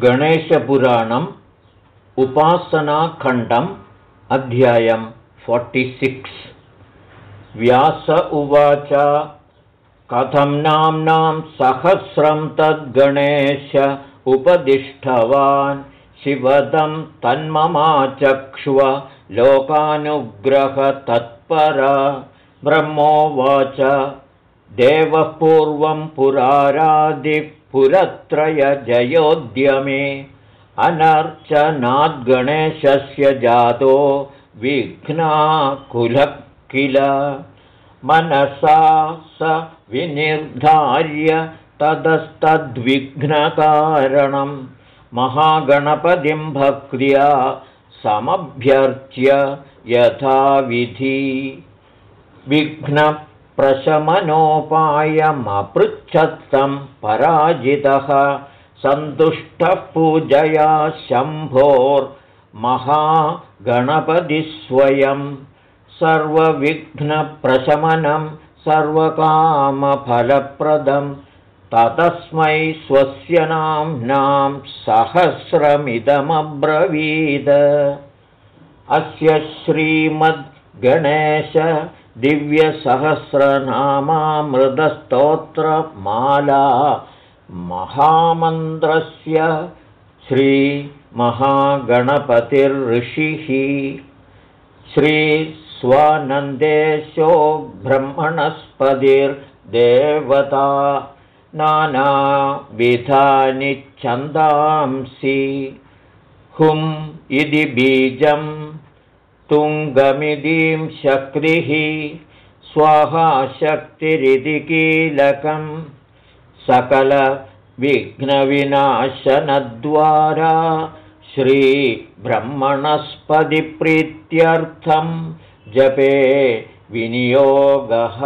गणेशपुराणम् उपासनाखण्डम् अध्यायं फोर्टिसिक्स् व्यास उवाच कथं नाम्नां सहस्रं तद्गणेश उपदिष्टवान् शिवदं तन्ममाचक्ष्व लोकानुग्रहतत्पर। ब्रह्मोवाच देवः पूर्वं पुरारादिपुरत्रयजयोद्यमे अनर्चनाद्गणेशस्य जातो विघ्नाकुलः किल मनसा स विनिर्धार्य ततस्तद्विघ्नकारणं महागणपतिं भक्त्या समभ्यर्च्य यथाविधि विघ्नप्रशमनोपायमपृच्छत्तं पराजितः। सन्तुष्टः पूजया शम्भोर्महागणपतिस्वयं सर्वविघ्नप्रशमनं सर्वकामफलप्रदं। ततस्मै स्वस्य नाम्नां सहस्रमिदमब्रवीद। अस्य श्रीमद्गणेश दिव्यसहस्रनामामृतस्तोत्रमाला महामन्त्रस्य श्रीमहागणपतिर्षिः श्रीस्वानन्देशो ब्रह्मणस्पतिर्देवता नानाविधानि छन्दांसि। हुम् इति बीजं तुङ्गमिदिं शक्तिः स्वाहा शक्तिरिति कीलकम् सकलविघ्नविनाशनद्वारा श्रीब्रह्मणस्पतिप्रीत्यर्थं जपे विनियोगः।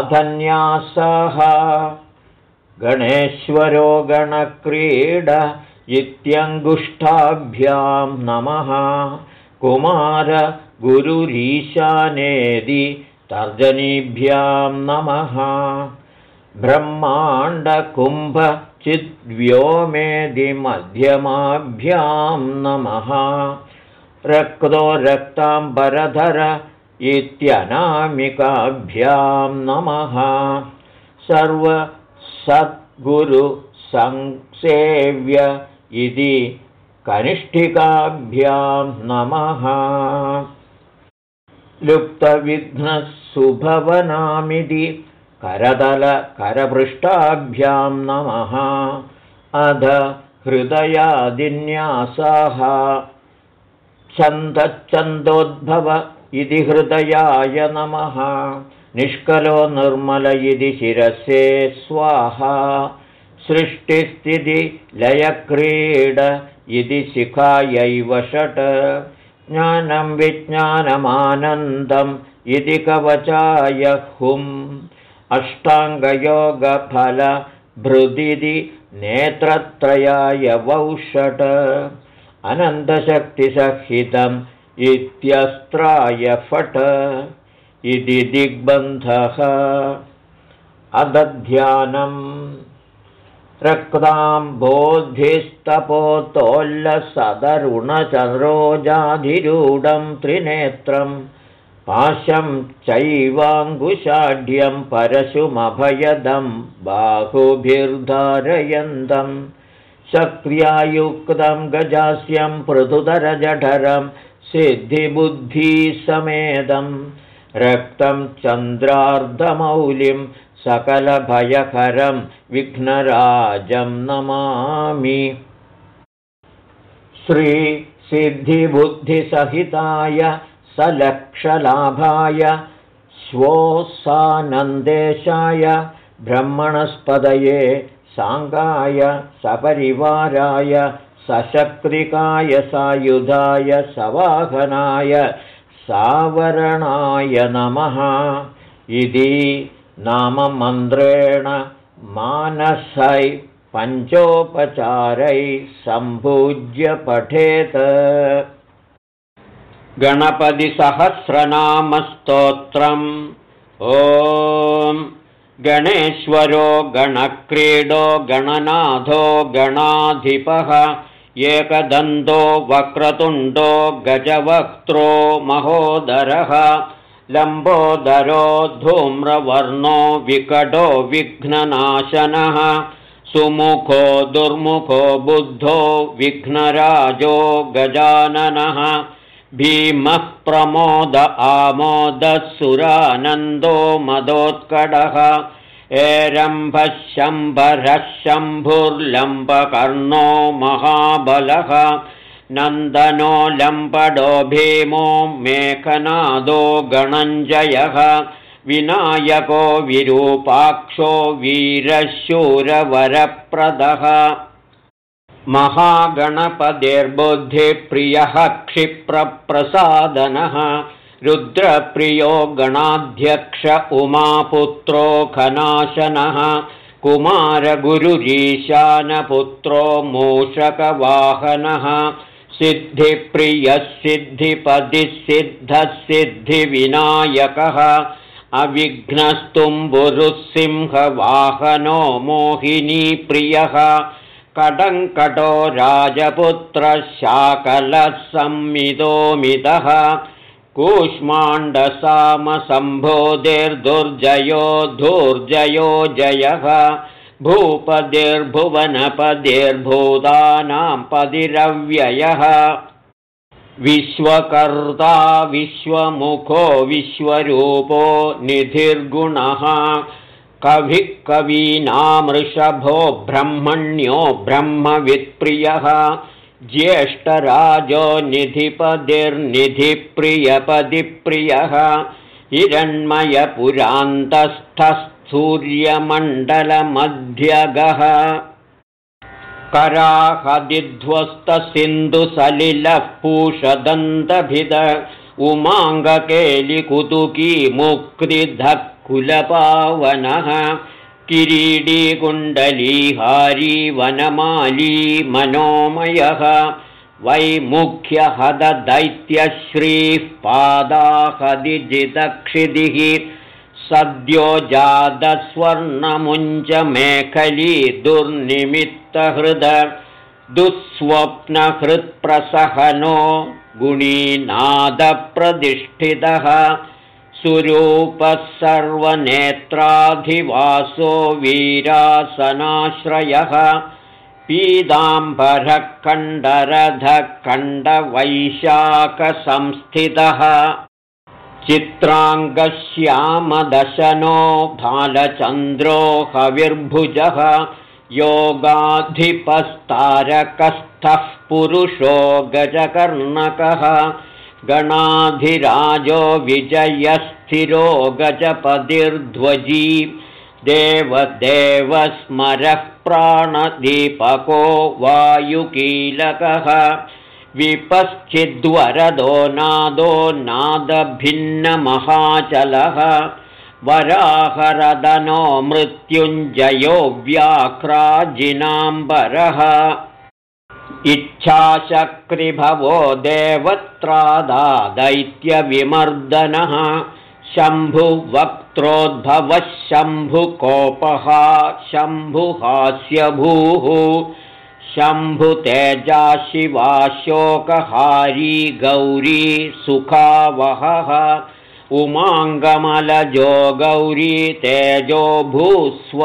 अधन्यासः गणेश्वरो गणक्रीड इत्यङ्गुष्ठाभ्यां नमः कुमारगुरुरीशानेदि तर्जनीभ्यां नमः। ब्रह्माण्डकुम्भचिद्व्योमेधिमध्यमाभ्यां नमः। रक्तो रक्ताम्बरधर इत्यनामिकाभ्यां नमः। सर्वसद्गुरुसंसेव्य इति कनिष्ठिकाभ्यां नमः। लुप्तविघ्नसुभवनामिति करतलकरपृष्ठाभ्यां नमः। अध हृदयादिन्यासाः। छन्दच्छन्दोद्भव इति हृदयाय नमः। निष्कलो निर्मल इति शिरसे स्वाहा सृष्टिस्थितिलयक्रीड इति शिखायैव षट्। ज्ञानं विज्ञानमानन्दम् इति कवचाय हुम्। अष्टाङ्गयोगफलभृदिति नेत्रत्रयाय वौषट अनन्तशक्तिसहितम् इत्यस्त्राय फट। इति दिग्बन्धः। अदध्यानम् रक्तां बोधिस्तपोतोल्लसदरुणचरोजाधिरूढं त्रिनेत्रम् पाशं चैवाङ्कुशाढ्यं परशुमभयदं बाहुभिर्धारयन्तं शक्र्यायुक्तं गजास्यं पृथुधरजठरं सिद्धिबुद्धिसमेदं रक्तं चन्द्रार्धमौलिं सकलभयकरं विघ्नराजं नमामि। श्रीसिद्धिबुद्धिसहिताय सलक्षलाभाय श्वोसानन्देशाय ब्रह्मणस्पदये साङ्गाय सपरिवाराय सशक्तिकाय सायुधाय सवाहनाय सावरणाय नमः। इति नाममन्त्रेण मानसै पञ्चोपचारैः सम्भूज्य पठेत्। गणपतिसहस्रनामस्तोत्रम्। ॐ गणेश्वरो गणक्रीडो गणनाथो गणाधिपः। एकदन्तो वक्रतुण्डो गजवक्त्रो महोदरः लम्बोदरो धूम्रवर्णो विकटो विघ्ननाशनः सुमुखो दुर्मुखो बुद्धो विघ्नराजो गजाननः भीमः प्रमोद आमोदः सुरानन्दो मदोत्कडः एरम्भः शम्भरः शम्भुर्लम्बकर्णो महाबलः नन्दनो लम्बडो भीमो मेघनादो गणञ्जयः विनायको विरूपाक्षो वीरशूरवरप्रदः। महागणपतिर्बुद्धिप्रियः क्षिप्रप्रसादनः रुद्रप्रियो गणाध्यक्ष उमापुत्रो खनाशनः कुमारगुरुरीशानपुत्रो मूषकवाहनः सिद्धिप्रियः सिद्धिपदिः सिद्धः सिद्धिविनायकः अविघ्नस्तुम्बुरुसिंहवाहनो मोहिनीप्रियः कडङ्कटो राजपुत्रशाकलः संमितोमितः कूष्माण्डसामसम्भोधिर्दुर्जयो धूर्जयो जयः भूपतिर्भुवनपदिर्भूतानां पदिरव्ययः विश्वकर्ता विश्वमुखो विश्वरूपो निधिर्गुणः। कविः कवीनामृषभो ब्रह्मण्यो ब्रह्मवित्प्रियः। ज्येष्ठराजो निधिपदिर्निधिप्रियपदिप्रियः हिरण्मयपुरान्तस्थसूर्यमण्डलमध्यगः कराहदिध्वस्तसिन्धुसलिलः पूषदन्तभिद उमाङ्गकेलिकुतुकी मुक्तिधः कुलपावनः किरीडीकुण्डलीहारी वनमाली मनोमयः वैमुख्यहददैत्यश्रीः पादाहदिजिदक्षिदिः सद्यो जातस्वर्णमुञ्चमेखली दुर्निमित्तहृद दुःस्वप्नहृत्प्रसहनो गुणीनादप्रतिष्ठितः सुरूपः सर्वनेत्राधिवासो वीरासनाश्रयः पीताम्बरः कण्डरधः कण्डवैशाखसंस्थितः चित्राङ्गश्यामदशनो भालचन्द्रो हविर्भुजः योगाधिपस्तारकस्थः पुरुषो गजकर्णकः गणाधिराजो विजयस्थिरो गजपतिर्ध्वजी देवदेवस्मरः प्राणदीपको वायुकीलकः विपश्चिद्वरदो नादो नादभिन्नमहाचलः। वराहरदनो मृत्युञ्जयो व्याघ्राजिनाम्बरः इच्छाशक्रिभवो देवत्रादा दैत्यविमर्दनः शम्भुवक्त्रोद्भवः शम्भुकोपः शम्भुहास्यभूः शम्भुतेजा शिवाशोकहारी गौरी सुखावहः उमाङ्गमलजो गौरी तेजो भूस्वर्धुनीभवः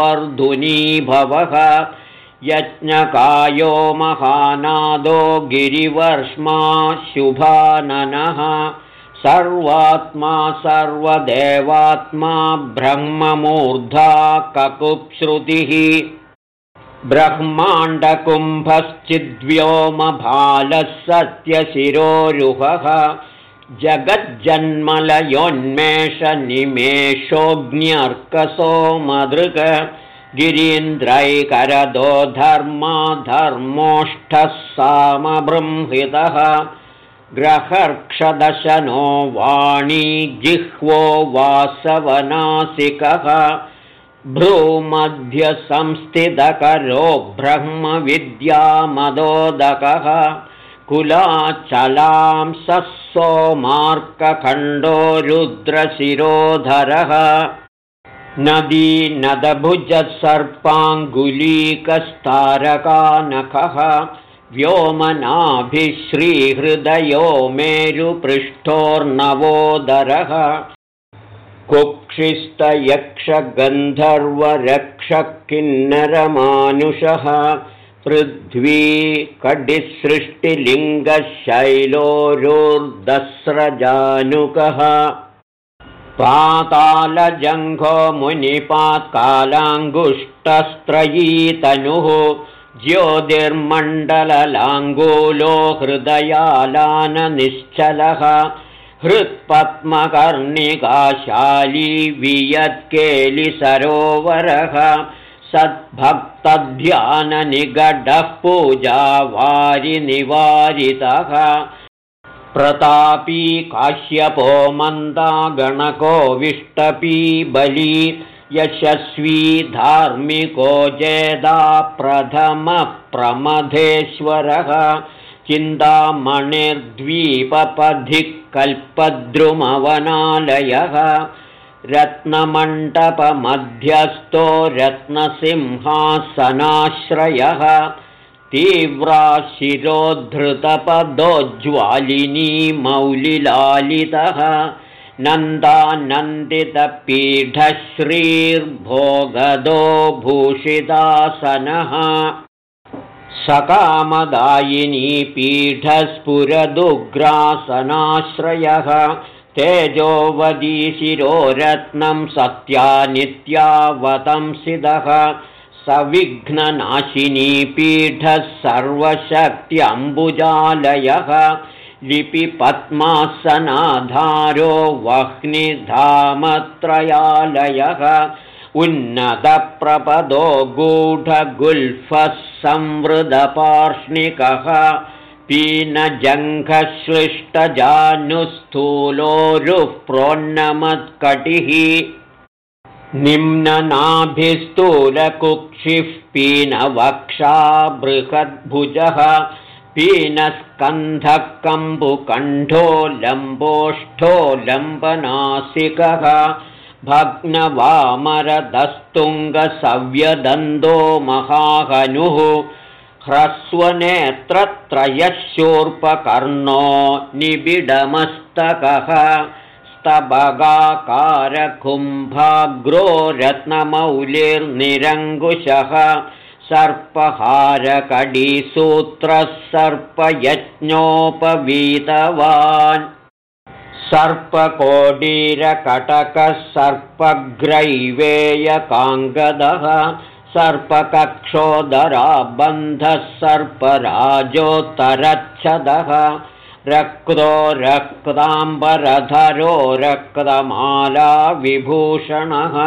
यज्ञकायो महानादो गिरिवर्ष्मा शुभाननः सर्वात्मा सर्वदेवात्मा ब्रह्ममूर्धा ककुप्श्रुतिः ब्रह्माण्डकुम्भश्चिद्व्योमभालः सत्यशिरोरुहः जगज्जन्मलयोन्मेषनिमेषोऽग्न्यर्कसोमदृग गिरीन्द्रैकरदो धर्मा धर्मोष्ठः सामबृंहितः ग्रहर्क्षदशनो वाणी जिह्वो वासवनासिकः भ्रूमध्यसंस्थितकरो ब्रह्मविद्यामदोदकः कुलाचलां सोमार्कखण्डो रुद्रशिरोधरः। नदी नदभुजत्सर्पाङ्गुलीकस्तारकानखः व्योमनाभिश्रीहृदयो मेरुपृष्ठोर्नवोदरः कुक्षिस्तयक्षगन्धर्वरक्षकिन्नरमानुषः पृथ्वी कडिसृष्टिलिङ्गशैलोरुर्दस्रजानुकः पातालजङ्घो मुनिपात्कालाङ्गुष्टस्त्रयीतनुः ज्योतिर्मण्डललाङ्गूलो हृदयालाननिश्चलः हृत्पद्मकर्णिकाशाली वियत्केलिसरोवरः सद्भक्तध्याननिगडः पूजा वारिनिवारितः प्रतापी काश्यपो मन्दागणको विष्टपी बली यशस्वी धार्मिको जेदा प्रमथेश्वरः चिन्तामणिर्द्वीपपधिः कल्पद्रुमवनालयः रत्नमण्डपमध्यस्थो रत्नसिंहासनाश्रयः तीव्रा शिरोद्धृतपदोज्ज्वालिनी मौलिलालितः नन्दानन्दितपीठश्रीर्भोगदो भूषितासनः सकामदायिनी पीठस्फुरदुग्रासनाश्रयः। तेजोवदी शिरोरत्नं सत्यानित्यावतंसिदः सविघ्ननाशिनी पीठः सर्वशक्त्यम्बुजालयः लिपिपद्मासनाधारो वह्निधामत्रयालयः। उन्नतप्रपदो गूढगुल्फः संवृदपार्ष्णिकः पीनजङ्घश्लिष्टजानुस्थूलोरुः प्रोन्नमत्कटिः निम्ननाभिस्थूलकुक्षिः पीनवक्षा बृहद्भुजः पीनस्कन्धः कम्बुकण्ठो लम्बोष्ठो लम्बनासिकः भग्नवामरदस्तुङ्गसव्यदन्तो महाहनुः ह्रस्वनेत्रत्रयशूर्पकर्णो निबिडमस्तकः स्तबगाकारकुम्भाग्रो रत्नमौलिर्निरङ्कुशः सर्पहारकडीसूत्रः सर्पयज्ञोपवीतवान् सर्पकोडीरकटकः सर्पग्रैवेयकाङ्गदः सर्पकक्षोदराबन्धः सर्पराजोत्तरच्छदः रक्तो रक्ताम्बरधरो रक्तमाला विभूषणः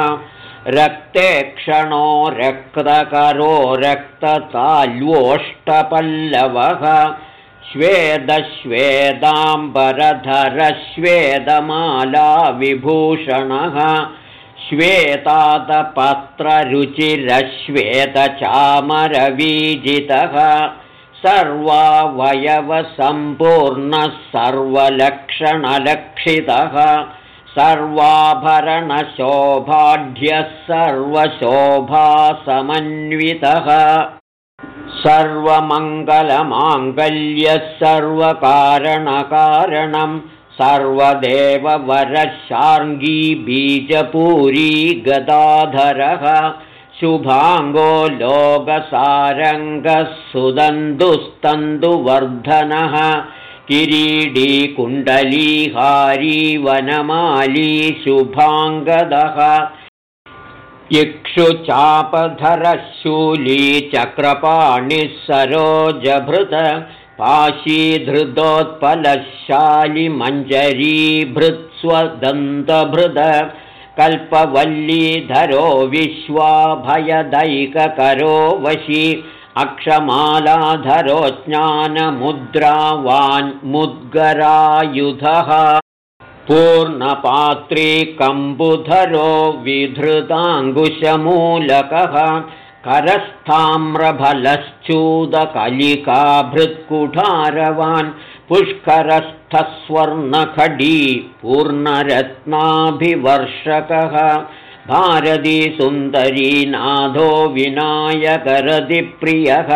रक्तेक्षणो रक्तकरो रक्तताल्वोष्टपल्लवः श्वेदश्वेदाम्बरधरश्वेदमाला विभूषणः श्वेतातपत्ररुचिरश्वेतचामरवीजितः सर्वावयवसम्पूर्णः सर्वलक्षणलक्षितः सर्वाभरणशोभाढ्यः सर्वशोभासमन्वितः सर्वमङ्गलमाङ्गल्यः सर्वकारणकारणं सर्वदेववरशार्ङ्गी बीजपूरी गदाधरः शुभाङ्गो सुदन्तुस्तन्तुवर्धनः किरीडी कुण्डलीहारी वनमाली शुभाङ्गदः इक्षुचापधरशूली चक्रपाणिः सरोजभृत पाशीधृतोत्पलशालिमञ्जरीभृत्स्वदन्तभृद कल्पवल्लीधरो विश्वाभयदैककरो वशी अक्षमालाधरो ज्ञानमुद्रावान्मुद्गरायुधः पूर्णपात्रीकम्बुधरो विधृताङ्कुशमूलकः करस्थाम्रफलश्चूदकलिकाभृत्कुठारवान् पुष्करस्थस्वर्णखडी पूर्णरत्नाभिवर्षकः भारती सुन्दरी नाथो विनायकरतिप्रियः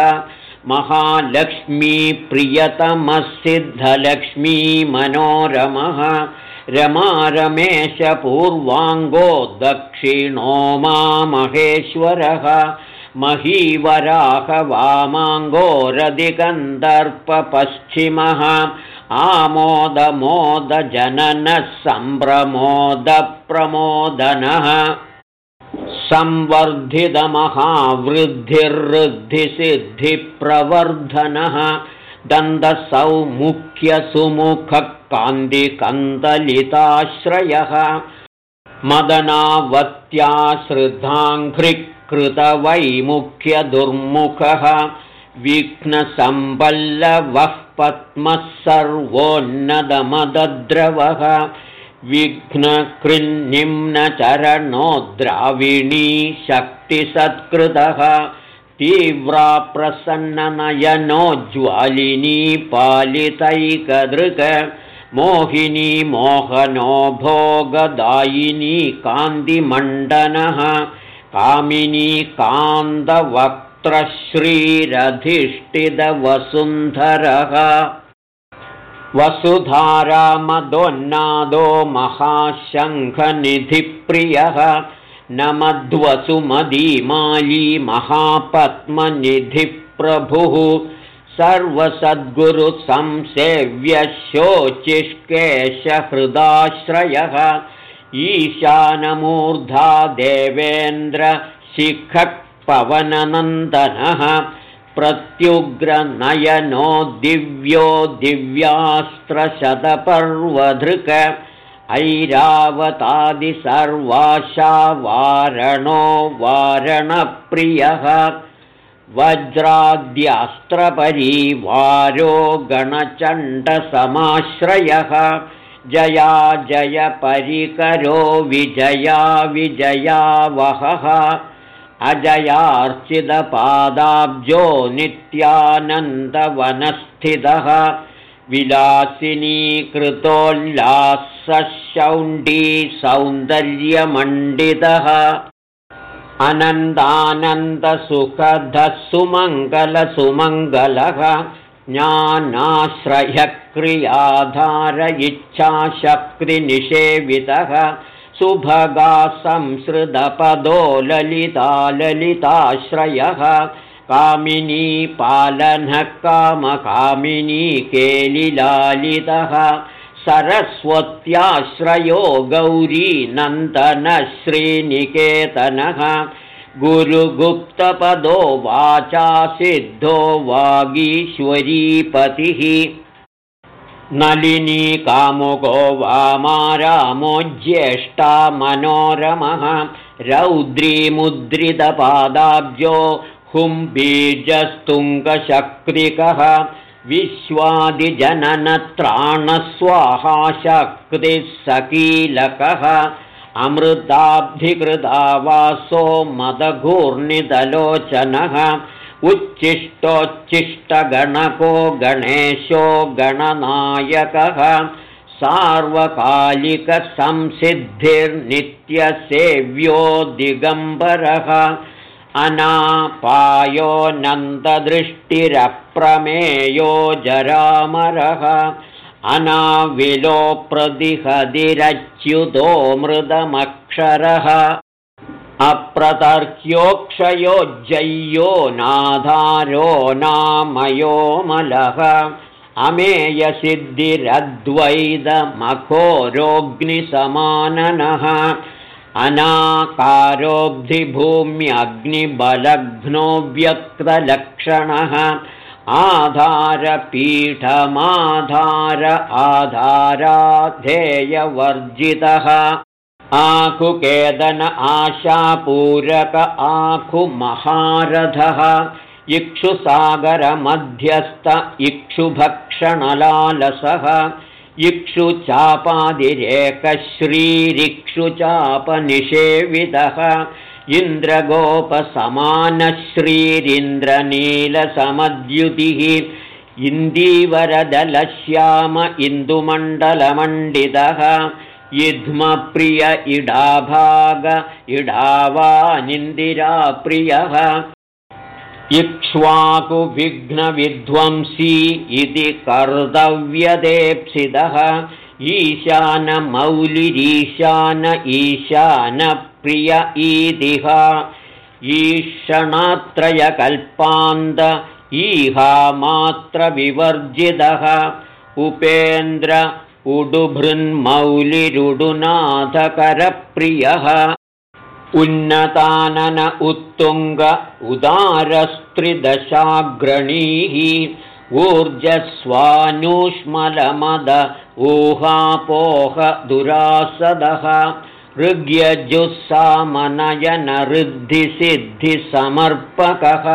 महालक्ष्मीप्रियतमसिद्धलक्ष्मी मनोरमः रमारमेशपूर्वाङ्गो दक्षिणो मा महेश्वरः महीवराहवामाङ्गोरधिकन्दर्पपश्चिमः आमोदमोदजननः सम्भ्रमोदप्रमोदनः संवर्धितमहावृद्धिर्वृद्धिसिद्धिप्रवर्धनः दन्तसौमुख्यसुमुखः कान्तिकन्दलिताश्रयः मदनावत्याश्रिताङ्घ्रिकृतवैमुख्यदुर्मुखः विघ्नसम्बल्लवः पद्मः सर्वोन्नतमदद्रवः। विघ्नकृन्निम्नचरणो द्राविणी शक्तिसत्कृतः। तीव्रा प्रसन्ननयनोज्ज्वालिनी पालितैकदृग मोहिनी मोहनो भोगदायिनी कान्तिमण्डनः कामिनी कान्तवक्त्रश्रीरधिष्ठितवसुन्धरः। वसुधारामदोन्नादो महाशङ्खनिधिप्रियः नमध्वसुमदीमाली महापद्मनिधिप्रभुः सर्वसद्गुरुसंसेव्यशोचिष्केशहृदाश्रयः। ईशानमूर्धा देवेन्द्रशिखपवननन्दनः प्रत्युग्रनयनो दिव्यो दिव्यास्त्रशतपर्वधृक। ऐरावतादिसर्वाशा वारणो वारणप्रियः वज्राद्यास्त्रपरीवारो गणचण्डसमाश्रयः। जया जय परिकरो विजया विजयावहः अजयार्चितपादाब्जो नित्यानन्दवनस्थितः। विलासिनीकृतोल्लासशौण्डी सौन्दर्यमण्डितः अनन्दानन्दसुखधः सुमङ्गलसुमङ्गलः ज्ञानाश्रयक्रियाधार इच्छाशक्तिनिषेवितः सुभगा संसृतपदो ललिता ललिताश्रयः कामिनी पालनः कामकामिनी केलिलालितः सरस्वत्याश्रयो गौरी श्रीनिकेतनः गुरुगुप्तपदो वाचा सिद्धो वागीश्वरीपतिः। नलिनी कामुको वामारामो ज्येष्ठा मनोरमः। रौद्रीमुद्रितपादाब्जो हुम्बीजस्तुङ्गशक्तिकः विश्वादिजननत्राणस्वाहाशक्तिः सकीलकः अमृताब्धिकृतावासो मदघूर्णितलोचनः उच्छिष्टोच्छिष्टगणको गणेशो गणनायकः सार्वकालिकसंसिद्धिर्नित्यसेव्यो दिगम्बरः अनापायो नन्ददृष्टिरप्रमेयो जरामरः अनाविलोप्रदिहदिरच्युतो मृदमक्षरः अप्रतर्क्योक्षयोज्जय्यो नाधारो नामयोमलः अमेयसिद्धिरद्वैतमखोरोऽग्निसमाननः अनाकारोऽब्धिभूम्यग्निबलघ्नो व्यक्तलक्षणः आधारपीठमाधार आधाराधेयवर्जितः। आखुकेदन आशापूरक आखुमहारथः इक्षुसागरमध्यस्थ इक्षुभक्षणलालसः। इक्षुचापादिरेकश्रीरिक्षुचापनिषेवितः इन्द्रगोपसमानश्रीरिन्द्रनीलसमद्युतिः इन्दीवरदलश्याम इन्दुमण्डलमण्डितः युध्मप्रिय इडाभाग इडावानिन्दिराप्रियः इक्ष्वाकुविघ्नविध्वंसी इति कर्तव्यदेप्सितः ईशानमौलिरीशान ईशानप्रिय ईदिह। ईषणात्रयकल्पान्त ईहामात्रविवर्जितः उपेन्द्र उडुभृन्मौलिरुडुनाथकरप्रियः। उन्नतानन उत्तुङ्ग उदारस्त्रिदशाग्रणीः। ऊर्जस्वानुष्मलमद ऊहापोह दुरासदः ऋग्यजुस्सामनयनऋद्धिसिद्धिसमर्पकः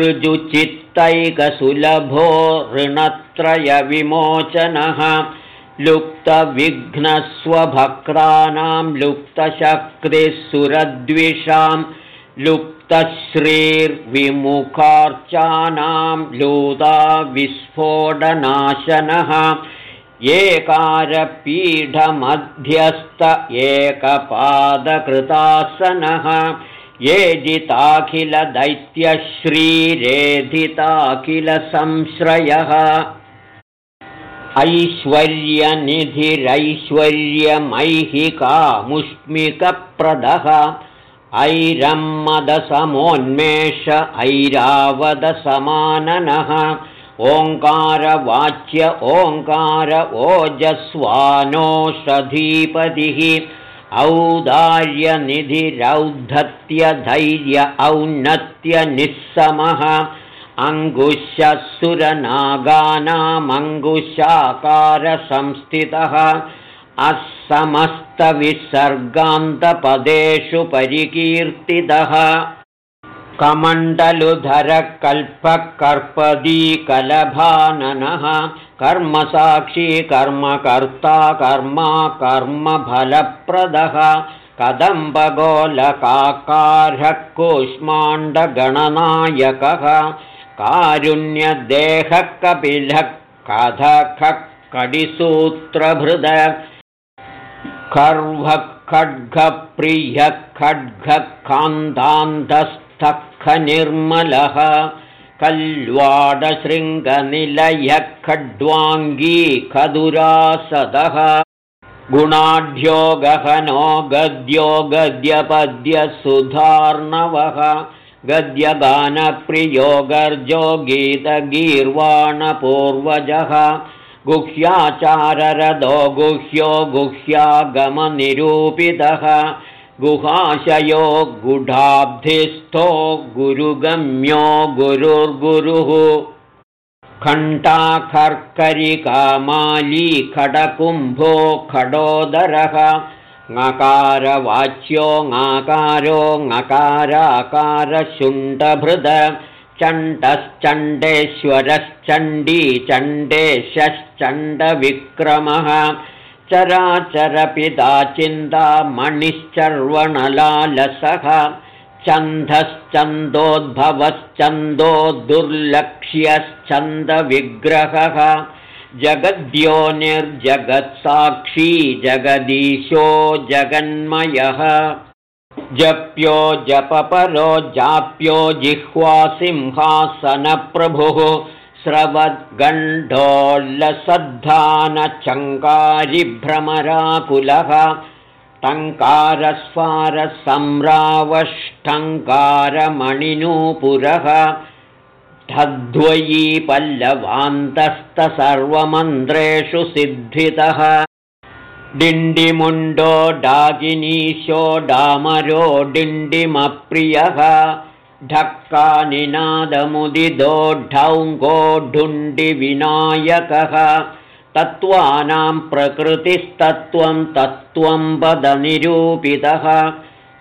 ऋजुचित्तैकसुलभो ऋणत्रयविमोचनः। लुप्तविघ्नस्वभक्तानां लुप्तशक्तिः सुरद्विषां लुप्तश्रीर्विमुखार्चानां लूता विस्फोटनाशनः एकारपीठमध्यस्थ एकपादकृतासनः ये जिताखिलदैत्यश्रीरेधिताखिलसंश्रयः ऐश्वर्यनिधिरैश्वर्यमैहिकामुष्मिकप्रदः। ऐरम्मदसमोन्मेष ऐरावदसमाननः ओङ्कारवाच्य ओङ्कार ओजस्वानोषधीपतिः औदार्यनिधिरौद्धत्यधैर्य औन्नत्यनिःसमः अङ्गुशः असमस्तविसर्गान्तपदेषु परिकीर्तितः कमण्डलुधरकल्पकर्पदीकलभाननः। कर्मसाक्षी कर्मकर्ता कर्मा कर्मफलप्रदः। कदम्बगोलकाकारः कूष्माण्डगणनायकः कारुण्यदेहः कपिलः कथखः कडिसूत्रभृद खर्वः खड्गप्रियः खड्गकान्तान्धस्थखनिर्मलः कल्वाडशृङ्गनिलयः खड्वाङ्गी खदुरासदः गुणाढ्यो गहनो गद्यो गद्यपद्यसुधार्णवः गद्यगानप्रियो गर्जो गीतगीर्वाणपूर्वजः गुह्याचाररदो गुह्यो गुह्यागमनिरूपितः गुहाशयो गुढाब्धिस्थो गुरुगम्यो गुरुर्गुरुः। खण्टाखर्करिकामाली खडकुम्भो खडोदरः। ङकारवाच्यो ङाकारो ङकाराकारशुण्डभृद। चण्डश्चण्डेश्वरश्चण्डी चण्डेशश्चण्डविक्रमः चराचरपिता चिन्तामणिश्चर्वणलालसः छन्दश्चन्दोद्भवश्चन्दो दुर्लक्ष्यश्चन्दविग्रहः जगद्यो निर्जगत्साक्षी जगदीशो जगन्मयः। जप्यो जपपरो जाप्यो जिह्वासिंहासनप्रभुः स्रवद्गण्डोल्लसद्धानचङ्कारिभ्रमराकुलः टङ्कारस्वारसम्रावष्टङ्कारमणिनूपुरः ठद्वयी पल्लवान्तस्तसर्वमन्त्रेषु सिद्धितः। डिण्डिमुण्डो डागिनीशो डामरो डिण्डिमप्रियः ढक्कानिनादमुदिदोढौङ्गोढुण्डिविनायकः। तत्त्वानां प्रकृतिस्तत्त्वं तत्त्वं पदनिरूपितः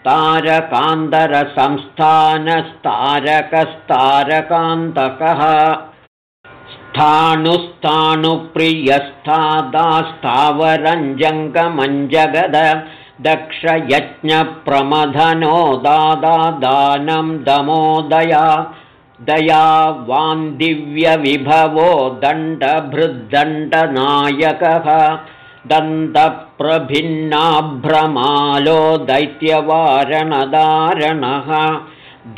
तारकान्तरसंस्थानस्तारकस्तारकान्तकः। स्थाणुस्थाणुप्रियस्थादास्थावरञ्जङ्गमञ्जगद दक्षयज्ञप्रमथनो दादादानं दमोदया दयावान्दिव्यविभवो दण्डभृद्दण्डनायकः दन्तप्रभिन्नाभ्रमालो दैत्यवारणदारणः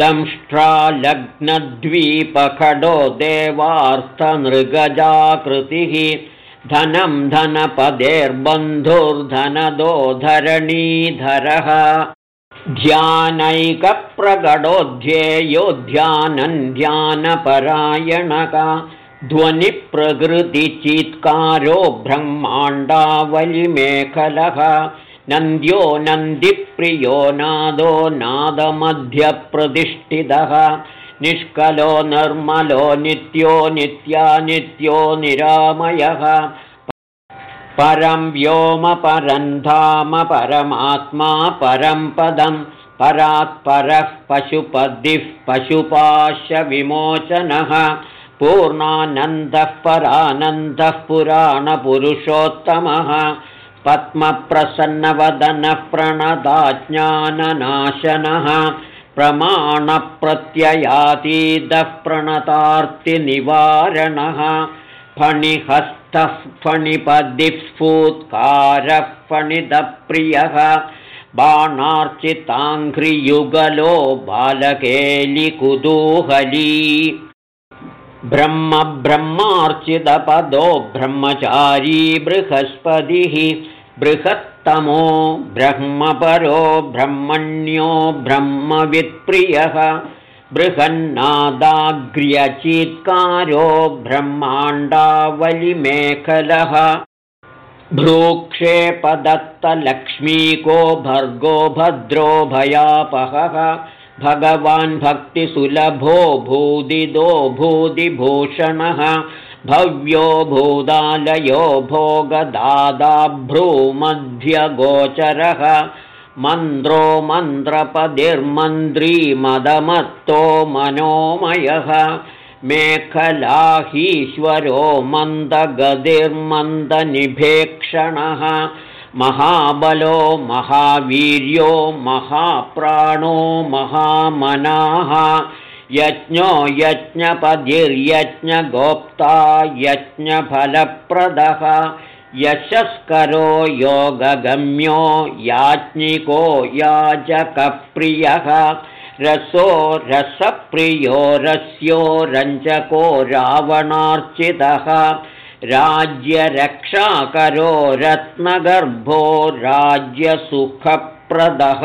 दंष्ट्रालग्नद्वीपखडो देवार्थनृगजाकृतिः धनं धनपदेर्बन्धुर्धनदो धरणीधरः ध्यानैकप्रगडोऽध्येयोध्यानन् ध्यानपरायणक ध्वनिप्रकृतिचीत्कारो ब्रह्माण्डावलिमेखलः। नन्द्यो नन्दिप्रियो नादो नादमध्यप्रतिष्ठितः निष्कलो निर्मलो नित्यो नित्यानित्यो निरामयः। परं व्योमपरं धाम परमात्मा परं पदं परात्परः पशुपदिः पशुपाशविमोचनः। पूर्णानन्दः परानन्दः पुराणपुरुषोत्तमः। पद्मप्रसन्नवदनः प्रणदाज्ञाननाशनः प्रमाणप्रत्ययातीतः प्रणतार्तिनिवारणः फणिहस्तः फणिपदिस्फूत्कारः फणिदप्रियः बाणार्चिताङ्घ्रियुगलो बालकेलिकुतूहली। ब्रह्म ब्रह्मार्चितपदो ब्रह्मचारी बृहस्पतिः बृहत्तमो ब्रह्मपरो ब्रह्मण्यो ब्रह्मवित्प्रियः बृहन्नादाग्र्यचीत्कारो ब्रह्माण्डावलिमेखलः भ्रूक्षेपदत्तलक्ष्मीको भर्गो भद्रो भयापहः भगवान् भक्तिसुलभो भूदिदो भूदिभूषणः भव्यो भूदालयो भोगदादाभ्रूमध्यगोचरः मन्द्रो मन्त्रपदिर्मन्त्री मदमत्तो मनोमयः। मेखलाहीश्वरो मन्दगतिर्मन्दनिभेक्षणः महाबलो महावीर्यो महाप्राणो महामनाः यज्ञो यज्ञपदिर्यज्ञगोप्ता यज्ञफलप्रदः यशस्करो योगगम्यो याज्ञिको याजकप्रियः रसो रसप्रियो रस्यो रञ्जको रावणार्चितः राज्यरक्षाकरो रत्नगर्भो राज्यसुखप्रदः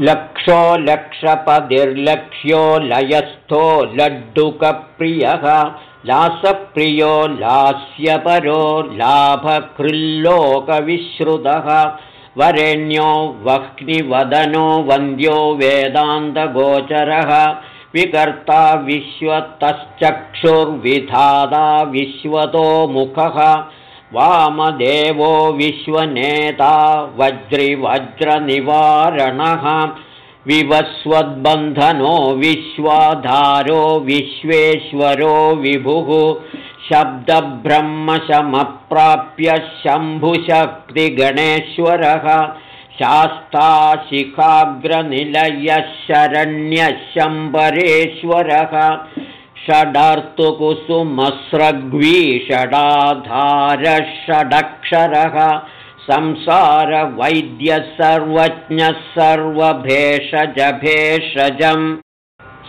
लक्षो लक्षपदिर्लक्ष्यो लयस्थो लड्डुकप्रियः लासप्रियो लास्यपरो लाभकृल्लोकविश्रुतः वरेण्यो वह्निवदनो वन्द्यो वेदान्तगोचरः विकर्ता विश्वतश्चक्षुर्विधादा विश्वतो मुखः वामदेवो विश्वनेता वज्रिवज्रनिवारणः विवस्वद्बन्धनो विश्वाधारो विश्वेश्वरो विभुः शब्दब्रह्मशमप्राप्य शम्भुशक्तिगणेश्वरः शास्ताशिखाग्रनिलयः शरण्यः शम्बरेश्वरः षडर्तुकुसुमस्रग्वी षडाधारः षडक्षरः संसारवैद्यः सर्वज्ञः सर्वभेषजभेषजम्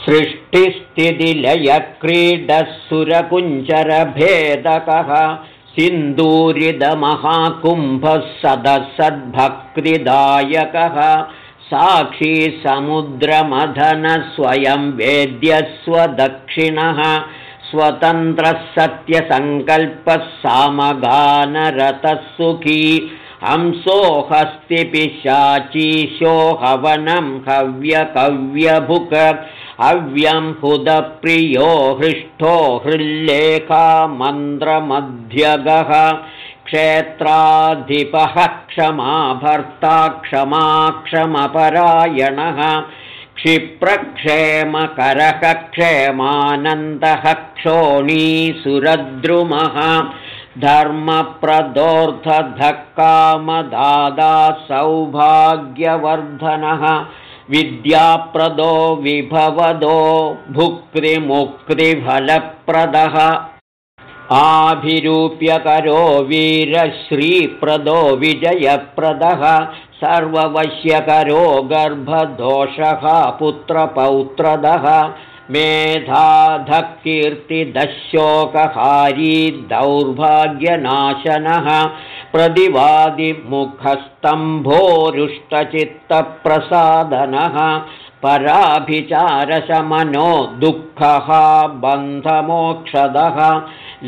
सृष्टिस्थितिलयक्रीडः सुरकुञ्जरभेदकः सिन्दूरिदमहाकुम्भः सदसद्भक्तिदायकः साक्षी समुद्रमधनस्वयं वेद्यस्वदक्षिणः स्वतन्त्रः सत्यसङ्कल्पः सामगानरतः सुखी हंसो हवनं हव्यकव्यभुक हव्यं हुदप्रियो हृष्टो हृल्लेखा मन्त्रमध्यगः क्षेत्राधिपः क्षमा भर्ता क्षमा क्षिप्रक्षेमकरः क्षेमानन्दः क्षोणीसुरद्रुमः धर्मप्रदोर्धकामदादा सौभाग्यवर्धनः विद्याप्रदो विभवदो भुक्तिमुक्तिफलप्रदः आभिरूप्यकरो वीरश्रीप्रदो विजयप्रदः सर्ववश्यकरो गर्भदोषः पुत्रपौत्रदः मेधाधः कीर्तिदशोकहारी दौर्भाग्यनाशनः प्रतिवादिमुखस्तम्भोरुष्टचित्तप्रसादनः पराभिचारशमनो दुःखः बन्धमोक्षदः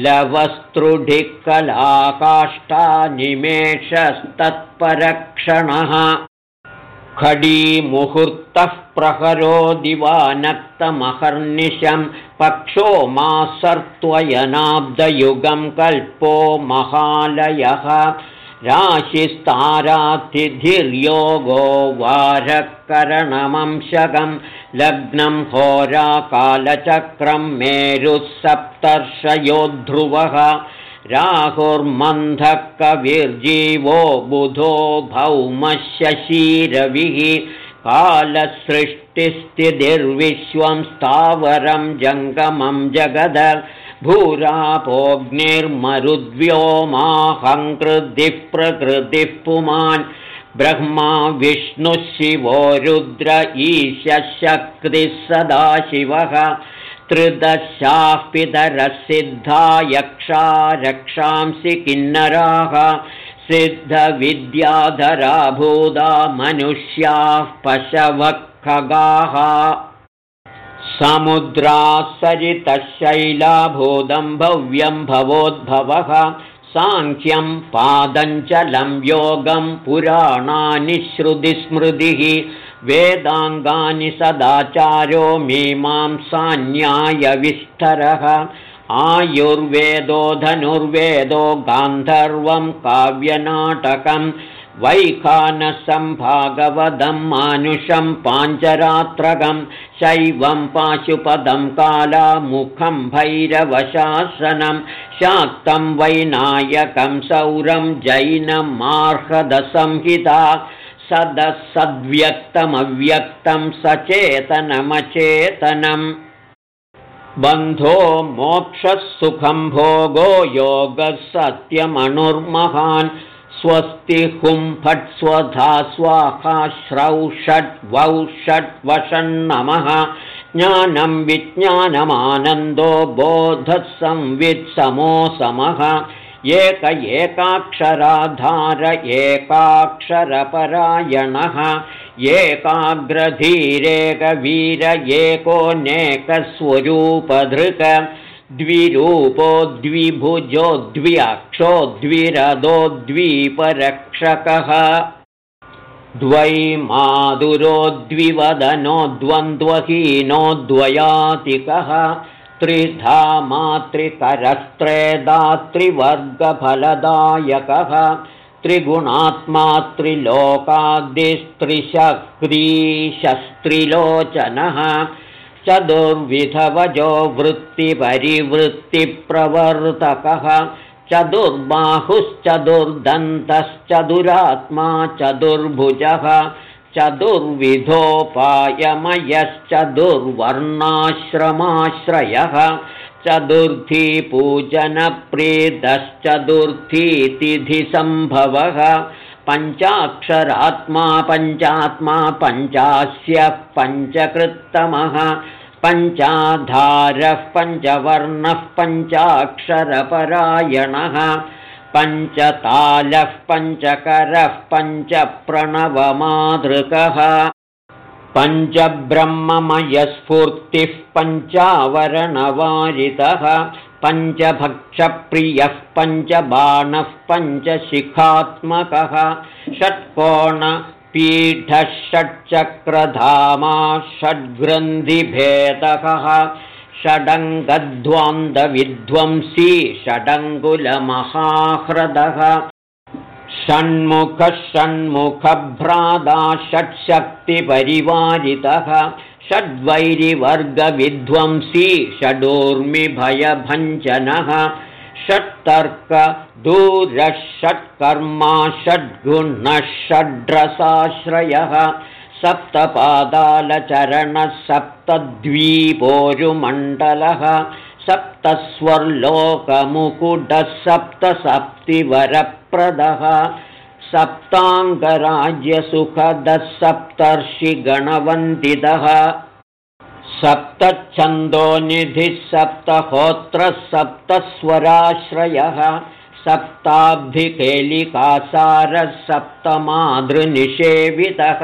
लवस्तृढिकलाकाष्ठानिमेषस्तत्परक्षणः खडीमुहूर्तः प्रहरो दिवानक्तमहर्निशं पक्षो मासर्त्वयनाब्दयुगं कल्पो महालयः राशिस्तारातिथिर्योगो वारकरणमंशकं लग्नं होराकालचक्रं मेरुः सप्तर्षयोध्रुवः राहुर्मन्धः कविर्जीवो बुधो भौमशशीरविः कालसृष्टिस्थितिर्विश्वं स्थावरं जङ्गमं जगद भूरापोऽग्निर्मरुद्व्योमाहङ्कृतिः प्रकृतिः पुमान् ब्रह्मा विष्णुः शिवो रुद्र सदाशिवः। त्रिदशाः पितरसिद्धा यक्षा रक्षांसि किन्नराः। सिद्धविद्याधरा भूदा मनुष्याः पशवः खगाः समुद्रासरितशैलाभूतं भव्यं भवोद्भवः साङ्ख्यं पादञ्चलं योगं पुराणानि श्रुतिस्मृतिः वेदाङ्गानि सदाचारो मीमांसान्यायविस्तरः आयुर्वेदो धनुर्वेदो गान्धर्वं काव्यनाटकं वैखानसं भागवदं मानुषं पाञ्चरात्रकं शैवं पाशुपदं कालामुखं भैरवशासनं शाक्तं वैनायकं सौरं जैनमार्हदसंहिता सदसद्व्यक्तमव्यक्तं सचेतनमचेतनम् बन्धो मोक्षः सुखं भोगो योगः सत्यमणुर्महान् स्वस्ति हुं फट् स्वधा स्वाहा श्रौ षट् वौ षट् वषण्नमः ज्ञानं विज्ञानमानन्दो बोधः संवित्समो समः। एक एकाक्षराधार एकाक्षरपरायणः। एकाग्रधीरेकवीर एकोऽनेकस्वरूपधृक द्विरूपो द्विभुजो द्व्यक्षो द्विरदो द्वीपरक्षकः द्वैमाधुरो द्विवदनो द्वन्द्वहीनो द्वयातिकः त्रिधा मातृकरस्त्रेदात्रिवर्गफलदायकः त्रिगुणात्मा त्रिलोकादिस्त्रिशक्रीशस्त्रिलोचनः चतुर्विधवजो वृत्तिपरिवृत्तिप्रवर्तकः चतुर्बाहुश्चतुर्दन्तश्चतुरात्मा चतुर्भुजः चतुर्विधोपायमयश्चतुर्वर्णाश्रमाश्रयः चतुर्थी पूजनप्रीतश्चतुर्थीतिथिसम्भवः पञ्चाक्षरात्मा पञ्चात्मा पञ्चास्यः पञ्चकृत्तमः पञ्चाधारः पञ्चवर्णः पञ्चाक्षरपरायणः पञ्चतालः पञ्चकरः पञ्चप्रणवमातृकः पञ्चब्रह्ममयस्फूर्तिः पञ्चावरणवारितः पञ्चभक्षप्रियः पञ्चबाणः पञ्चशिखात्मकः षट्कोणपीठः षट्चक्रधामा षड्ग्रन्थिभेदकः षडङ्गध्वान्तविध्वंसी षडङ्गुलमहाह्रदः षण्मुखः षण्मुखभ्रादा षट्शक्तिपरिवारितः षड्वैरिवर्गविध्वंसी षडूर्मिभयभञ्जनः दूरः षट्कर्मा षड्गुणः षड्रसाश्रयः सप्तपादालचरणः सप्तद्वीपोरुमण्डलः सप्तस्वर्लोकमुकुटः सप्त सप्तिवरप्रदः सप्ताङ्गराज्यसुखदः सप्तर्षिगणवन्दितः सप्तच्छन्दोनिधिः सप्तहोत्रः सप्तस्वराश्रयः सप्ताब्धिकेलिकासारः सप्तमातृनिषेवितः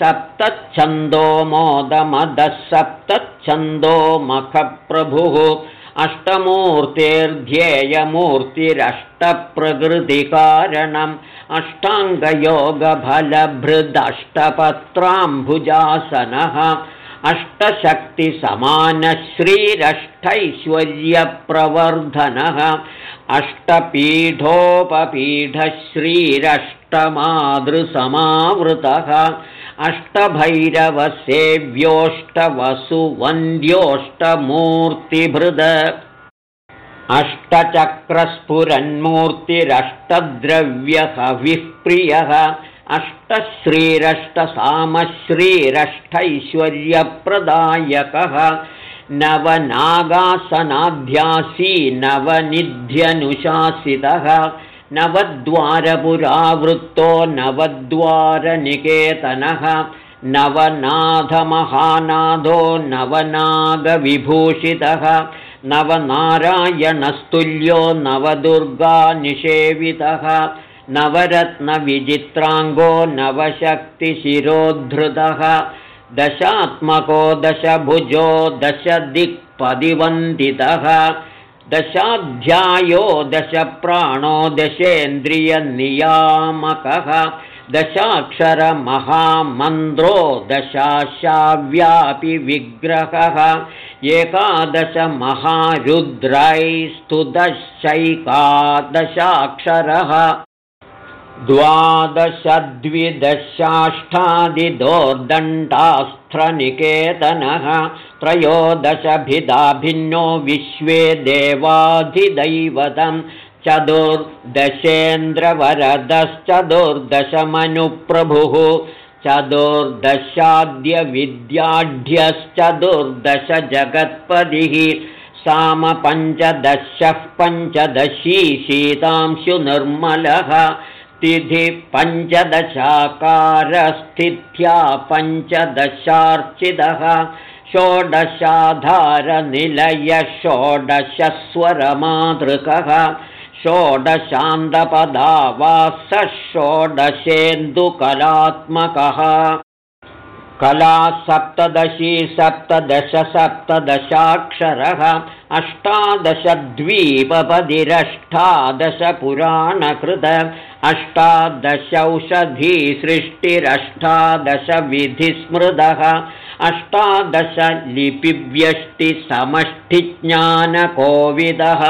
सप्तच्छन्दो मोदमदः सप्तच्छन्दो मखप्रभुः अष्टमूर्तेर्ध्येयमूर्तिरष्टप्रकृतिकारणम् अष्टाङ्गयोगफलभृदष्टपत्राम्भुजासनः। अष्टशक्तिसमानश्रीरष्टैश्वर्यप्रवर्धनः अष्टपीठोपपीठश्रीरष्टमातृसमावृतः अष्टभैरवसेव्योष्टवसुवन्द्योष्टमूर्तिभृद अष्टचक्रस्फुरन्मूर्तिरष्टद्रव्यहविःप्रियः। अष्टश्रीरष्टसामश्रीरष्टैश्वर्यप्रदायकः। नवनागासनाध्यासी नवनिध्यनुशासितः नवद्वारपुरावृत्तो नवद्वारनिकेतनः नवनाथमहानादो नवनागविभूषितः नवनारायणस्तुल्यो नवदुर्गानिषेवितः नवरत्नविचित्राङ्गो नवशक्तिशिरोद्धृतः दशात्मको दशभुजो दशदिक्पदिवन्दितः दशाध्यायो दशप्राणो दशेन्द्रियनियामकः दशाक्षरमहामन्द्रो दशाशाव्यापि विग्रहः एकादशमहारुद्रैस्तुदशैकादशाक्षरः द्वादशद्विदशाष्टादिदोर्दण्डास्त्रनिकेतनः त्रयोदशभिदाभिन्नो विश्वे देवाधिदैवतं चतुर्दशेन्द्रवरदश्चतुर्दशमनुप्रभुः चतुर्दशाद्यविद्याढ्यश्चतुर्दशजगत्पदिः सामपञ्चदशः पञ्चदशी शीतांशुनिर्मलः तिथि पञ्चदशाकारस्थित्या पञ्चदशार्चितः षोडशाधारनिलय षोडशस्वरमातृकः षोडशान्तपदावास षोडशेन्दुकलात्मकः कला सप्तदशी सप्तदश सप्तदशाक्षरः अष्टादशद्वीपपदिरष्टादशपुराणकृत अष्टादशौषधीसृष्टिरष्टादशविधिस्मृतः अष्टादशलिपिव्यष्टिसमष्टिज्ञानकोविदः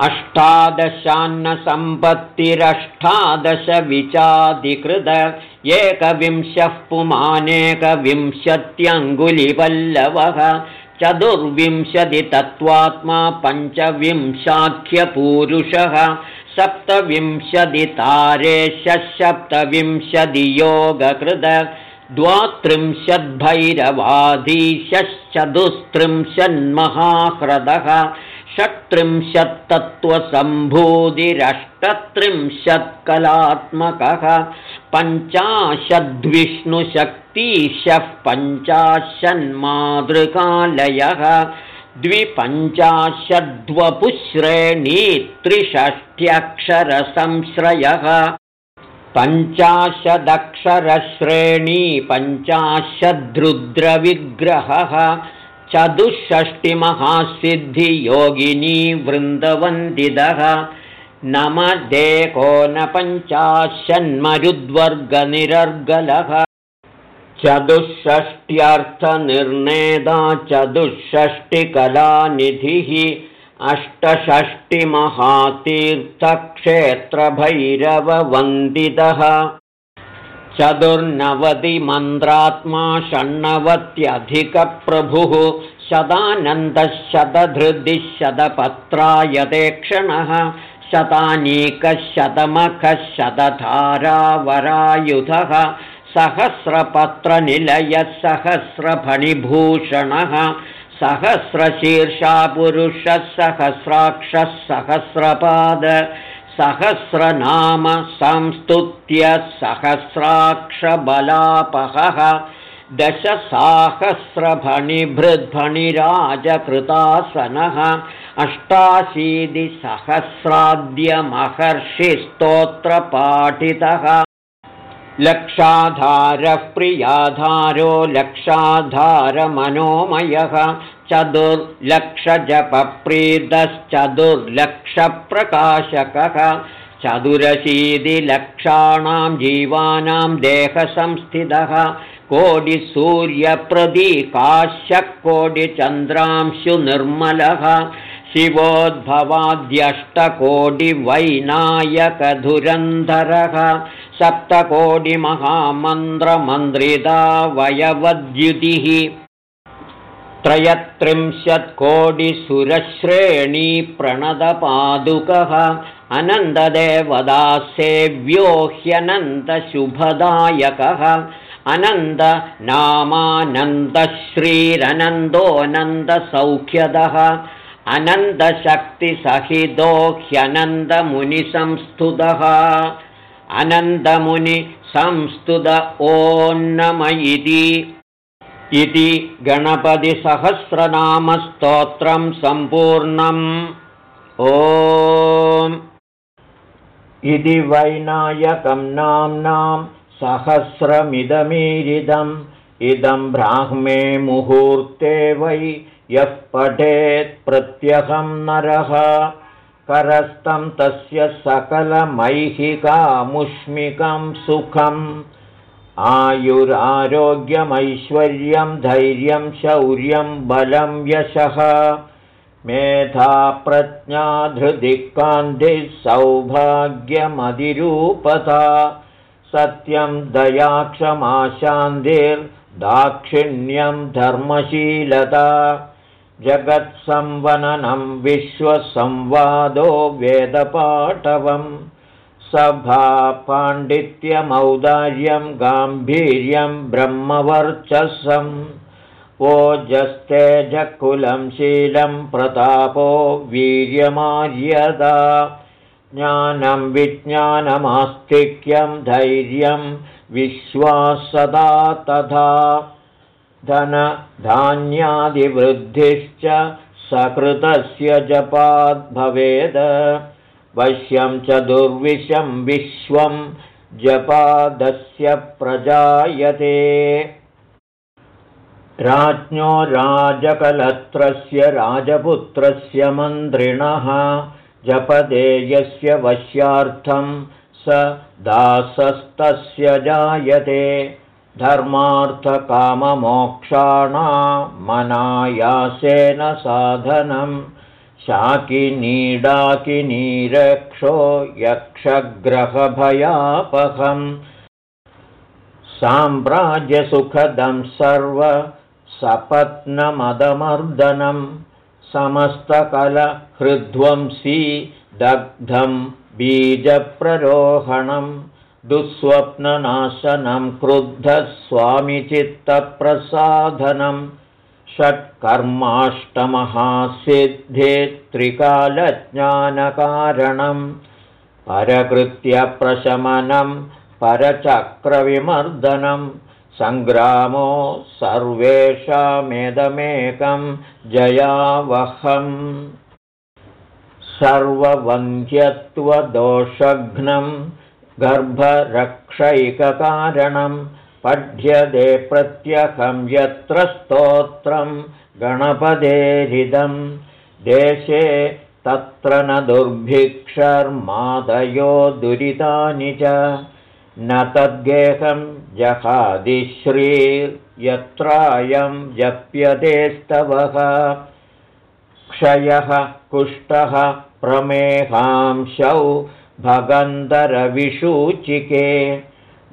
अष्टादशान्नसम्पत्तिरष्टादशविचाधिकृत एकविंशः पुमानेकविंशत्यङ्गुलिपल्लवः चतुर्विंशतितत्त्वात्मा पञ्चविंशाख्यपूरुषः सप्तविंशतितारेशः सप्तविंशतियोगकृत द्वात्रिंशद्भैरवाधीशश्चतुस्त्रिंशन्महाह्रदः षट्त्रिंशत्तत्त्वसम्भूतिरष्टत्रिंशत्कलात्मकः पञ्चाशद्विष्णुशक्तीशः पञ्चाशन्मातृकालयः द्विपञ्चाशद्वपुश्रेणी त्रिषष्ट्यक्षरसंश्रयः पञ्चाशदक्षरश्रेणी पञ्चाशद्रुद्रविग्रहः चतुष्षष्टिमहासिद्धियोगिनी वृन्दवन्दितः। नमदेकोनपञ्चाशन्मरुद्वर्गनिरर्गलः चतुष्षष्ट्यर्थनिर्णेदा चतुष्षष्टिकलानिधिः। अष्टषष्टिमहातीर्थक्षेत्रभैरववन्दितः चतुर्नवतिमन्त्रात्मा षण्णवत्यधिकप्रभुः शतानन्दः शतधृदिः शतपत्रायते क्षणः शतानीकः शतमखः शतधारावरायुधः सहस्रपत्रनिलयः सहस्रफणिभूषणः सहस्रशीर्षा पुरुषः सहस्राक्षः सहस्रपाद सहस्रनाम संस्तुत्य सहस्राक्षबलापहः दशसाहस्रफणिभृद्फणिराजकृतासनः अष्टाशीतिसहस्राद्यमहर्षिस्तोत्रपाठितः। लक्षाधारः प्रियाधारो लक्षाधारमनोमयः चतुर्लक्षजपप्रीतश्चतुर्लक्षप्रकाशकः। चतुरशीतिलक्षाणां जीवानां देहसंस्थितः। कोटिसूर्यप्रदीकाश्यः कोटिचन्द्रांशुनिर्मलः शिवोद्भवाद्यष्टकोटिवैनायकधुरन्धरः। सप्तकोटिमहामन्त्रमन्त्रिता वयवद्युतिः त्रयत्रिंशत्कोटिसुरश्रेणीप्रणदपादुकः अनन्ददेवदासेव्यो ह्यनन्तशुभदायकः अनन्दनामानन्दश्रीरनन्दोऽनन्दसौख्यदः अनन्दशक्तिसहितो ह्यनन्दमुनिसंस्तुतः अनन्दमुनिसंस्तुत ओन्नम इति गणपतिसहस्रनामस्तोत्रं सम्पूर्णम् ओ इति वैनायकं नाम्नां सहस्रमिदमीरिदम्। इदं ब्राह्मे मुहूर्ते वै यः पठेत् प्रत्यहं नरः। करस्तं तस्य सकलमैहिकामुष्मिकं सुखम् आयुरारोग्यमैश्वर्यं धैर्यं शौर्यं बलं यशः। मेधाप्रज्ञाधृदिक्कान्तिः सौभाग्यमधिरूपता। सत्यं दयाक्षमाशान्तिर्दाक्षिण्यं धर्मशीलता। जगत्संवननं विश्वसंवादो वेदपाटवम् सभापाण्डित्यमौदार्यं गाम्भीर्यं ब्रह्मवर्चसम् ओजस्तेजकुलं शीलं प्रतापो वीर्यमार्यदा ज्ञानं विज्ञानमास्तिक्यं धैर्यं विश्वासदा तथा धनधान्यादिवृद्धिश्च सकृतस्य जपाद्भवेद वश्यं च दुर्विशं विश्वं जपादस्य प्रजायते। राज्ञो राजकलत्रस्य राजपुत्रस्य मन्त्रिणः जपदेयस्य वश्यार्थं स दासस्तस्य जायते। धर्मार्थकाममोक्षाणामनायासेन साधनम् शाकिनीडाकिनीरक्षो यक्षग्रहभयापहम्। साम्राज्यसुखदं सर्वसपत्नमदमर्दनं समस्तकलहृद्वंसी दग्धं बीजप्ररोहणं दुःस्वप्ननाशनं क्रुद्धस्वामिचित्तप्रसाधनम् षट्कर्माष्टमहासिद्धित्रिकालज्ञानकारणं परकृत्यप्रशमनं परचक्रविमर्दनं सङ्ग्रामो सर्वेषामेदमेकं जयावहम्। सर्ववन्ध्यत्वदोषघ्नं गर्भरक्षैककारणम् पठ्यते प्रत्यहं यत्र स्तोत्रं गणपदेरिदं देशे तत्र न दुर्भिक्षर्मादयो दुरितानि च। न तद्गेहं जहादिश्रीर्यत्रायं जप्यतेस्तवः। क्षयः कुष्ठः प्रमेहांशौ भगन्धरविषूचिके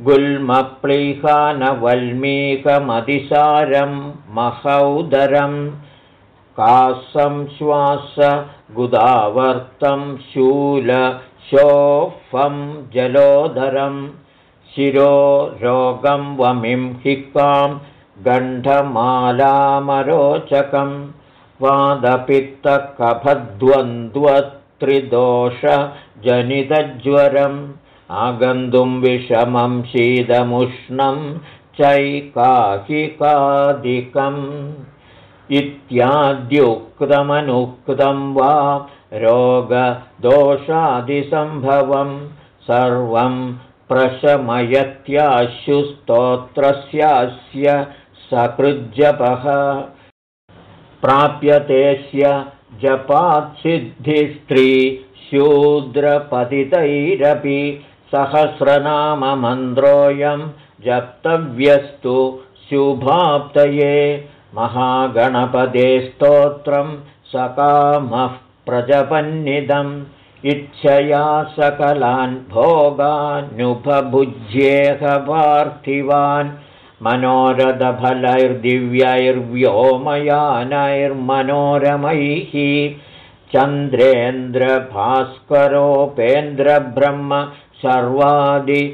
गुल्मप्लीहानवल्मीकमतिसारं महौदरं कासं श्वासगुदावर्तं शूलशोफं जलोदरं शिरो रोगं वमिं हिकां गण्डमालामरोचकं वादपित्तकफद्वन्द्वत्रिदोषजनितज्वरम् आगन्तुं विषमं शीतमुष्णं चैकाहिकादिकम् इत्याद्युक्तमनुक्तं वा रोगदोषादिसम्भवं सर्वं प्रशमयत्याशुस्तोत्रस्यास्य सकृज्जपः प्राप्यतेस्य जपात्सिद्धिस्त्री शूद्रपतितैरपि सहस्रनाममन्त्रोऽयं जप्तव्यस्तु शुभाप्तये महागणपदे स्तोत्रं सकामः प्रजपन्निदम् इच्छया सकलान् भोगानुपभुज्येह पार्थिवान् मनोरथफलैर्दिव्यैर्व्योमयानैर्मनोरमैः चन्द्रेन्द्रभास्करोपेन्द्रब्रह्म सर्वादिसत्मसु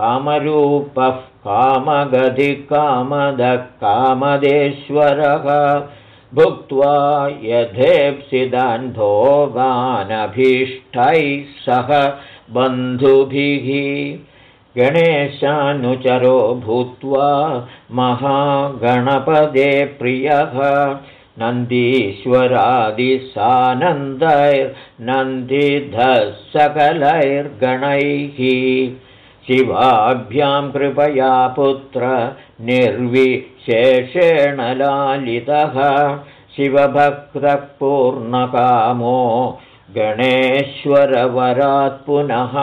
कामरूपः कामगधिकामदः कामदेश्वरः भुक्त्वा यथेप्सिदान् भोगानभीष्टैः सह बन्धुभिः गणेशानुचरो भूत्वा महागणपदे प्रियः सकलैर्गणैः शिवाभ्यां कृपया पुत्र निर्विशेषेण लालितः शिवभक्तः पूर्णकामो गणेश्वरवरात् पुनः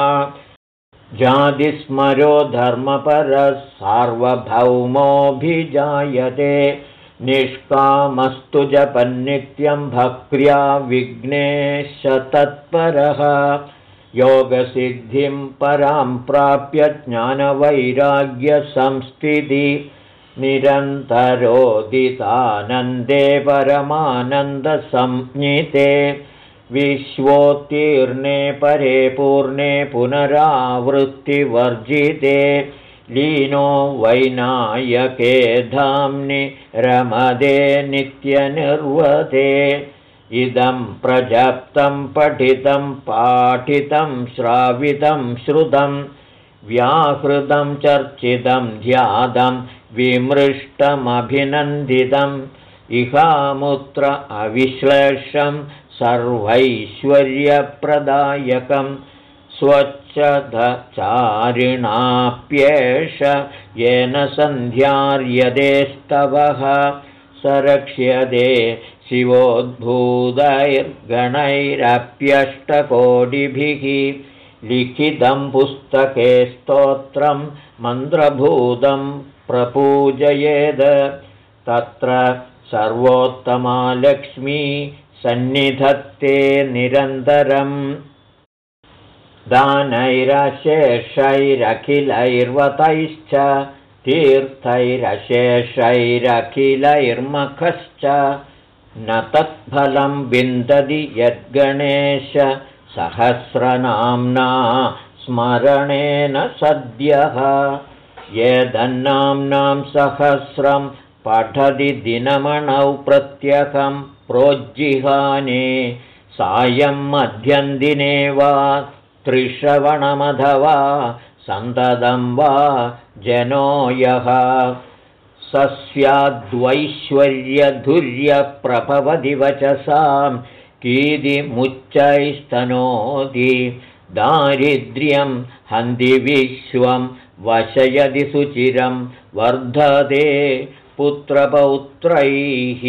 जातिस्मरो धर्मपरः सार्वभौमोऽभिजायते निष्कामस्तु जपन्नित्यं भक्र्या विघ्नेशतत्परः। योगसिद्धिं परां प्राप्य ज्ञानवैराग्यसंस्थिति। निरन्तरोदितानन्दे परमानन्दसंज्ञिते। विश्वोत्तीर्णे परे पूर्णे पुनरावृत्तिवर्जिते लीनो वैनायके धाम्नि रमदे नित्यनिर्वते। इदं प्रजप्तं पठितं पाठितं श्रावितं श्रुतं व्याहृतं चर्चितं ध्यातं विमृष्टमभिनन्दितम् इहामुत्र अविश्लेषं सर्वैश्वर्यप्रदायकं स्वच्छदचारिणाप्येष येन सन्ध्यार्यदेस्तवः स रक्ष्यते शिवोद्भूतैर्गणैरप्यष्टकोटिभिः लिखितं पुस्तके स्तोत्रं मन्त्रभूतं प्रपूजयेद। तत्र सर्वोत्तमा लक्ष्मी सन्निधत्ते निरन्तरम् दानैरशेषैरखिलैर्वतैश्च तीर्थैरशेषैरखिलैर्मखश्च। न तत्फलं विन्दति यद्गणेश सहस्रनाम्ना स्मरणेन सद्यः। यदन्नाम्नां सहस्रं पठति दिनमणौ प्रत्यकं प्रोज्जिहाने। सायं मध्यन्दिने वा त्रिश्रवणमधवा सन्ततं वा जनो यः सस्याद्वैश्वर्यधुर्यप्रभवति वचसां कीदिमुच्चैस्तनोति दारिद्र्यं हन्ति विश्वं वशयति सुचिरं वर्धते पुत्रपौत्रैः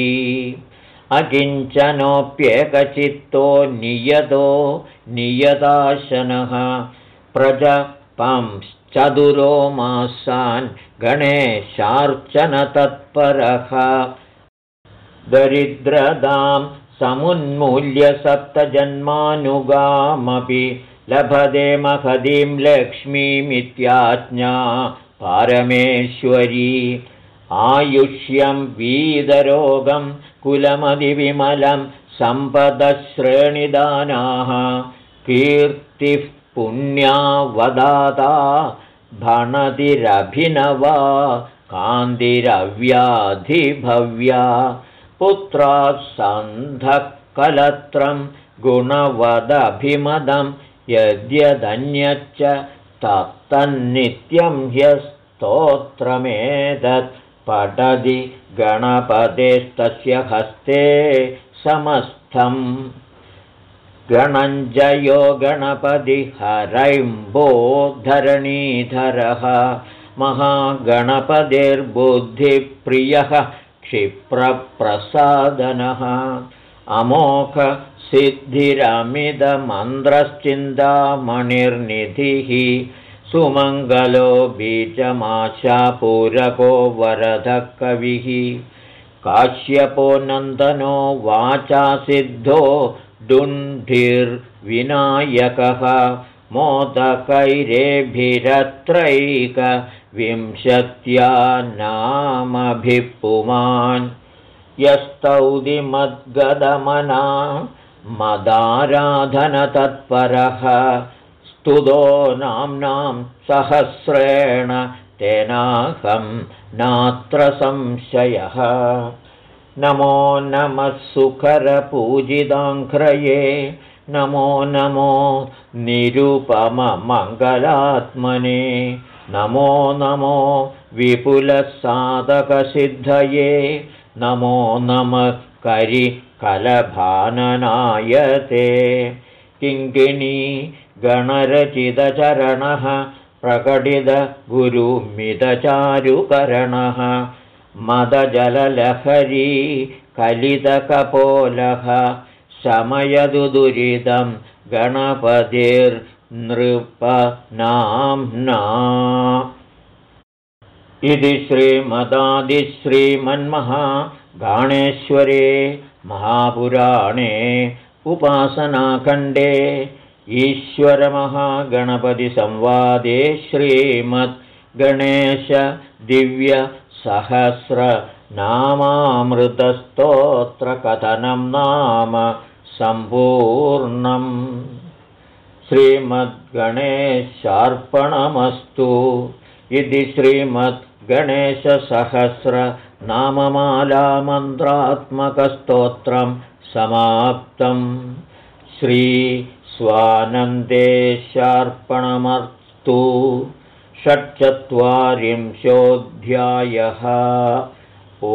अकिञ्चनोऽप्येकचित्तो नियतो नियताशनः प्रजपंश्चतुरो मासान् गणेशार्चनतत्परः। दरिद्रदां समुन्मूल्य सप्तजन्मानुगामपि लभते महदीं लक्ष्मीमित्याज्ञा पारमेश्वरी। आयुष्यं वीदरोगं कुलमदिविमलं सम्पदश्रेणिदानाः कीर्तिः पुण्यावदाता भणतिरभिनवा कान्तिरव्याधिभव्या पुत्रात् सन्धकलत्रं गुणवदभिमदं यद्यदन्यच्च तत्तन्नित्यं ह्यस्तोत्रमेतत् पठति गणपतेस्तस्य हस्ते समस्थम् गणञ्जयो धरणीधरः। महागणपतिर्बुद्धिप्रियः क्षिप्रप्रसादनः। अमोघसिद्धिरमिदमन्त्रश्चिन्तामणिर्निधिः सुमङ्गलो बीजमाशापूरको वरदः कविः काश्यपो नन्दनो वाचा सिद्धो डुण्ढिर्विनायकः मोदकैरेभिरत्रैकविंशत्या नामभिः पुमान् यस्तौदिमद्गदमना मदाराधनतत्परः स्तुतो नाम्नां सहस्रेण तेनाहं नात्र संशयः। नमो नमः सुखरपूजिताङ्घ्रये नमो नमो निरुपममङ्गलात्मने नमो नमो विपुलसाधकसिद्धये नमो नमः करिकलभाननायते। किङ्किणी गणरचितचरणः प्रकटितगुरुमितचारुकरणः मदजललहरी कलितकपोलः शमयदु दुरितं गणपतिर्नृपनाम्ना। इति श्रीमदादिश्रीमन्महागाणेश्वरे महापुराणे उपासनाखण्डे ईश्वरमहागणपतिसंवादे श्रीमद्गणेशदिव्यसहस्रनामामृतस्तोत्रकथनं नाम सम्पूर्णम् श्रीमद्गणेशार्पणमस्तु। इति श्रीमद्गणेशसहस्रनाममालामन्त्रात्मकस्तोत्रं समाप्तम् श्रीस्वानन्देशार्पणमस्तु षट्चत्वारिंशोऽध्यायः। ओ